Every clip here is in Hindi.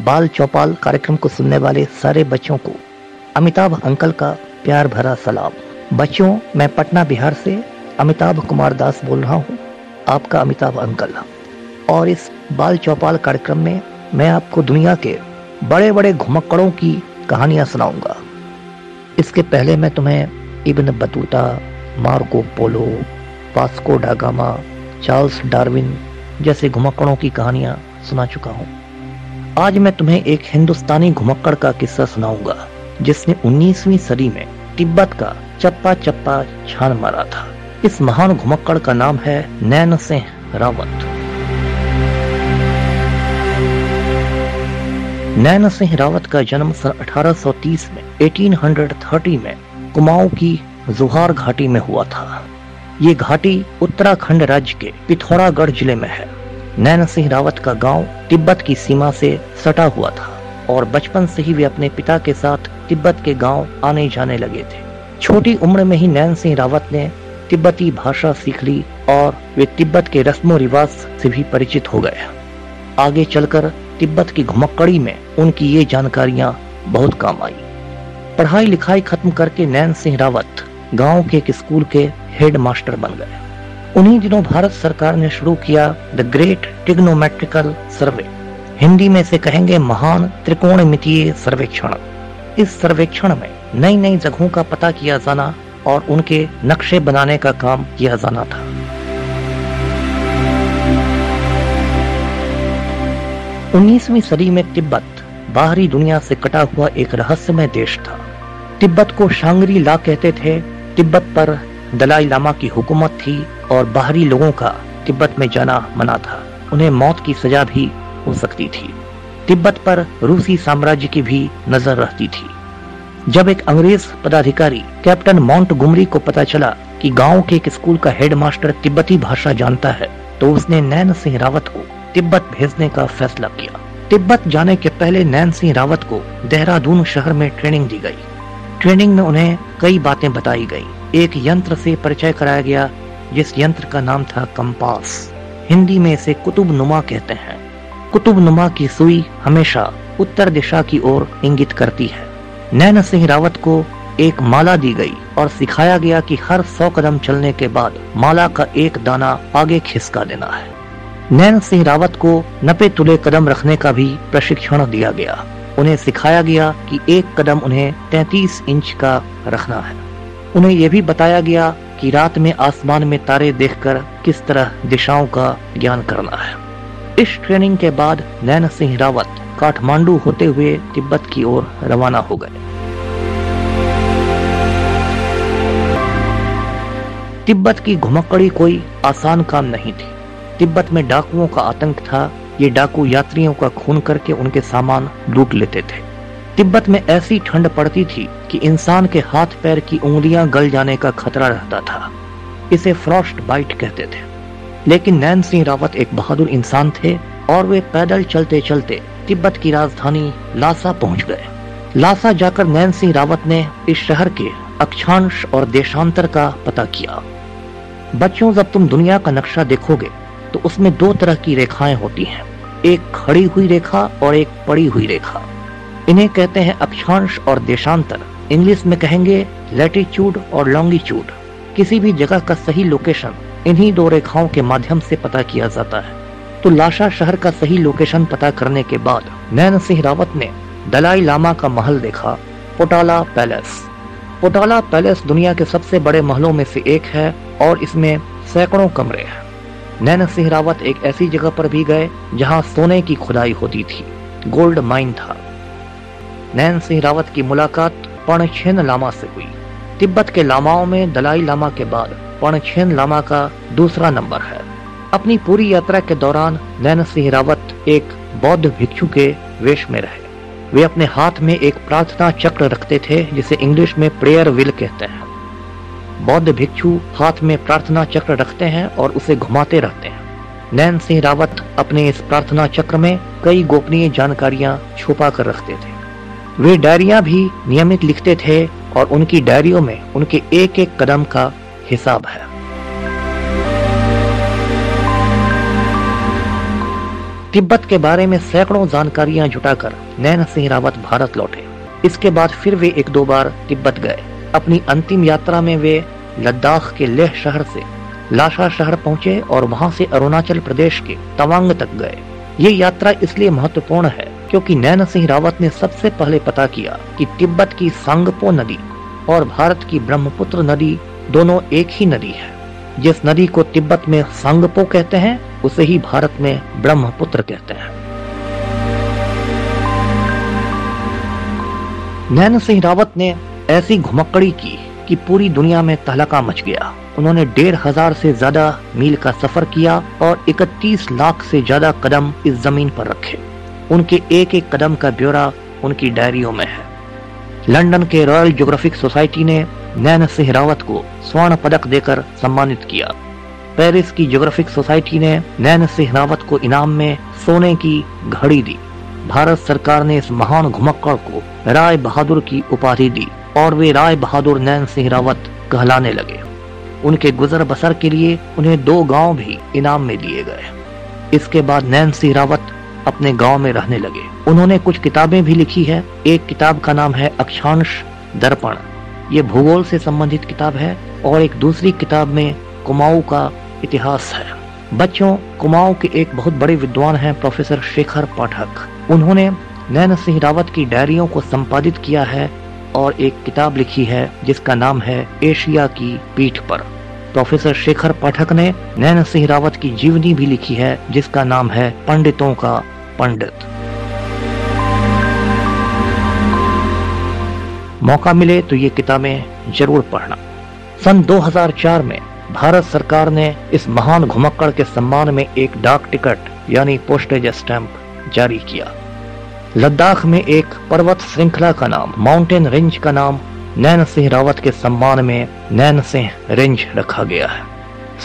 बाल चौपाल कार्यक्रम को सुनने वाले सारे बच्चों को अमिताभ अंकल का प्यार भरा सलाम। बच्चों, मैं पटना बिहार से अमिताभ कुमार दास बोल रहा हूँ, आपका अमिताभ अंकल। और इस बाल चौपाल कार्यक्रम में मैं आपको दुनिया के बड़े बड़े घुमक्कड़ों की कहानियाँ सुनाऊँगा। इसके पहले मैं तुम्हें Ibn Battuta Marco Polo, Vasco da Gama Charles Darwin जैसे घुमक्कड़ों की कहानियाँ सुना चुका हूँ। आज मैं तुम्हें एक हिंदुस्तानी घुमक्कड़ का किस्सा सुनाऊँगा, जिसने 19वीं सदी में तिब्बत का चप्पा चप्पा छान मारा था। इस महान घुमक्कड़ का नाम है नैन सिंह रावत। नैन सिंह रावत का जन्म सन 1830 में 1830 में कुमाऊं की जुहार घाटी में हुआ था। ये घाटी उत्तराखंड राज्य के पिथौरागढ़ ज़िले में है। नैन सिंह रावत का गाँव तिब्बत की सीमा से सटा हुआ था और बचपन से ही वे अपने पिता के साथ तिब्बत के गाँव आने जाने लगे थे। छोटी उम्र में ही नैन सिंह रावत ने तिब्बती भाषा सीख ली और वे तिब्बत के रस्मों रिवाज से भी परिचित हो गए। आगे चलकर तिब्बत की घुमक्कड़ी में उनकी ये जानकारियाँ बहुत काम आई। पढ़ाई लिखाई खत्म करके नैन सिंह रावत गाँव के एक स्कूल के हेड मास्टर बन गए। उन्हीं दिनों भारत सरकार ने शुरू किया the great trigonometrical survey Hindi में से कहेंगे महान त्रिकोणमितीय सर्वेक्षण। इस सर्वेक्षण में नई नई जगहों का पता किया जाना और उनके नक्शे बनाने का काम किया जाना था। उन्नीसवीं सदी में तिब्बत बाहरी दुनिया से कटा हुआ एक रहस्यमय देश था। तिब्बत को शांगरी ला कहते थे, तिब्बत पर दलाई लामा की हुकूमत थी और बाहरी लोगों का तिब्बत में जाना मना था। उन्हें मौत की सजा भी हो सकती थी। तिब्बत पर रूसी साम्राज्य की भी नज़र रहती थी। जब एक अंग्रेज़ पदाधिकारी कैप्टन माउंट गुमरी को पता चला कि गाँव के एक स्कूल का हेडमास्टर तिब्बती भाषा जानता है तो उसने नैन सिंह रावत को तिब्बत भेजने का फैसला किया। तिब्बत जाने के पहले नैन सिंह रावत को देहरादून शहर में ट्रेनिंग दी गई। ट्रेनिंग में उन्हें कई बातें बताई गई। एक यंत्र से परिचय कराया गया, जिस यंत्र का नाम था कंपास। हिंदी में इसे कुतुब नुमा कहते हैं। कुतुब नुमा की सुई हमेशा उत्तर दिशा की ओर इंगित करती है। नैन सिंह रावत को एक माला दी गई और सिखाया गया कि हर सौ कदम चलने के बाद माला का एक दाना आगे खिसका देना है। नैन सिंह रावत को नपे तुले कदम रखने का भी प्रशिक्षण दिया गया। उन्हें सिखाया गया कि एक कदम उन्हें 33 इंच का रखना है। उन्हें यह भी बताया गया कि रात में आसमान में तारे देखकर किस तरह दिशाओं का ज्ञान करना है। इस ट्रेनिंग के बाद नैन सिंह रावत काठमांडू होते हुए तिब्बत की ओर रवाना हो गए। तिब्बत की घुमक्कड़ी कोई आसान काम नहीं थी। तिब्बत में डाकुओं का आतंक था ये डाकू यात्रियों का खून करके उनके सामान लूट लेते थे। तिब्बत में ऐसी ठंड पड़ती थी कि इंसान के हाथ पैर की उंगलियाँ गल जाने का खतरा रहता था। इसे फ्रॉस्ट बाइट कहते थे। लेकिन नैन सिंह रावत एक बहादुर इंसान थे और वे पैदल चलते चलते तिब्बत की राजधानी लासा पहुँच गए। लासा जाकर नैन सिंह रावत ने इस शहर के अक्षांश और देशांतर का पता किया। बच्चों, जब तुम दुनिया का नक्शा देखोगे तो उसमें दो तरह की रेखाएँ होती हैं। एक खड़ी हुई रेखा और एक पड़ी हुई रेखा। इन्हें कहते हैं अक्षांश और देशांतर। इंग्लिश में कहेंगे लैटिट्यूड और लॉन्गिट्यूड किसी भी जगह का सही लोकेशन इन्हीं दो रेखाओं के माध्यम से पता किया जाता है। तो लाशा शहर का सही लोकेशन पता करने के बाद नैन सिंह रावत ने दलाई लामा का महल देखा, पोटाला पैलेस। पोटाला पैलेस दुनिया के सबसे बड़े महलों में से एक है और इसमें सैकड़ों कमरे हैं। नैन सिंह रावत एक ऐसी जगह पर भी गए, जहाँ सोने की खुदाई होती थी। गोल्ड माइन था। नैन सिंह रावत की मुलाकात पणछेन लामा से हुई। तिब्बत के लामाओं में दलाई लामा के बाद पणछेन लामा का दूसरा नंबर है। अपनी पूरी यात्रा के दौरान नैन सिंह रावत एक बौद्ध भिक्षु के वेश में रहे। वे अपने हाथ में एक प्रार्थना चक्र रखते थे, जिसे इंग्लिश में प्रेयर विल कहते हैं। बौद्ध भिक्षु हाथ में प्रार्थना चक्र रखते हैं और उसे घुमाते रहते हैं। नैन सिंह रावत अपने इस प्रार्थना चक्र में कई गोपनीय जानकारियाँ छुपा कर रखते थे। वे डायरिया भी नियमित लिखते थे और उनकी डायरियों में उनके एक एक कदम का हिसाब है। तिब्बत के बारे में सैकड़ों जानकारियाँ जुटाकर नैन सिंह रावत भारत लौटे। इसके बाद फिर वे एक दो बार तिब्बत गए। अपनी अंतिम यात्रा में वे लद्दाख के लेह शहर से लाशा शहर पहुँचे और वहाँ से अरुणाचल प्रदेश के तवांग तक गए। ये यात्रा इसलिए महत्वपूर्ण है क्योंकि नैन सिंह रावत ने सबसे पहले पता किया कि तिब्बत की सांगपो नदी और भारत की ब्रह्मपुत्र नदी दोनों एक ही नदी है। जिस नदी को तिब्बत में सांगपो कहते हैं, उसे ही भारत में ब्रह्मपुत्र कहते हैं। नैन सिंह रावत ने ऐसी घुमक्कड़ी की कि पूरी दुनिया में तहलका मच गया। उन्होंने डेढ़ हज़ार से ज़्यादा मील का सफ़र किया और 31 लाख से ज़्यादा कदम इस ज़मीन पर रखे। उनके एक एक कदम का ब्यौरा उनकी डायरियों में है। लंदन के रॉयल ज्योग्राफिक सोसाइटी ने नैन सिंह रावत को स्वर्ण पदक देकर सम्मानित किया। पेरिस की ज्योग्राफिक सोसाइटी ने नैन सिंह रावत को इनाम में सोने की घड़ी दी। भारत सरकार ने इस महान घुमक्कड़ को राय बहादुर की उपाधि दी। और वे राय बहादुर नैन सिंह रावत कहलाने लगे। उनके गुजर बसर के लिए उन्हें दो गाँव भी इनाम में दिए गए। इसके बाद नैन सिंह रावत अपने गाँव में रहने लगे। उन्होंने कुछ किताबें भी लिखी है। एक किताब का नाम है अक्षांश दर्पण। ये भूगोल से संबंधित किताब है और एक दूसरी किताब में कुमाऊं का इतिहास है। बच्चों, कुमाऊं के एक बहुत बड़े विद्वान हैं प्रोफेसर शेखर पाठक। उन्होंने नैन सिंह रावत की डायरियों को संपादित किया है और एक किताब लिखी है, जिसका नाम है एशिया की पीठ पर। प्रोफेसर शेखर पाठक ने नैन सिंह रावत की जीवनी भी लिखी है, जिसका नाम है पंडितों का पंडित। मौका मिले तो ये किताबें ज़रूर पढ़ना। सन 2004 में भारत सरकार ने इस महान घुमक्कड़ के सम्मान में एक डाक टिकट, यानी पोस्टेज स्टैंप, जारी किया। लद्दाख में एक पर्वत श्रृंखला का नाम माउंटेन रेंज का नाम, नैन सिंह रावत के सम्मान में नैन सिंह रेंज रखा गया है।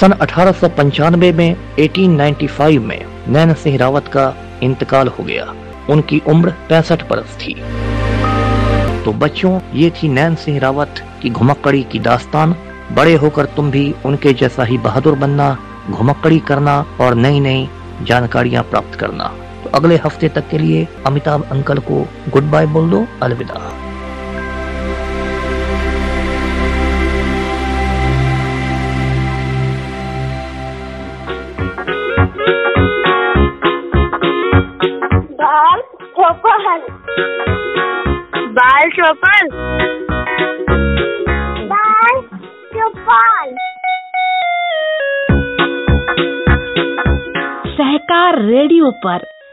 सन अठारह सौ पंचानबे में 1895 में नैन सिंह रावत का इंतकाल हो गया। उनकी उम्र पैंसठ बरस थी। तो बच्चों, ये थी नैन सिंह रावत की घुमक्कड़ी की दास्तान। बड़े होकर तुम भी उनके जैसा ही बहादुर बनना, घुमक्कड़ी करना और नई नई जानकारियाँ प्राप्त करना। तो अगले हफ़्ते तक के लिए अमिताभ अंकल को गुड बाय बोल दो अलविदा। बाल चौपन बाल चौपन सहकार रेडियो पर।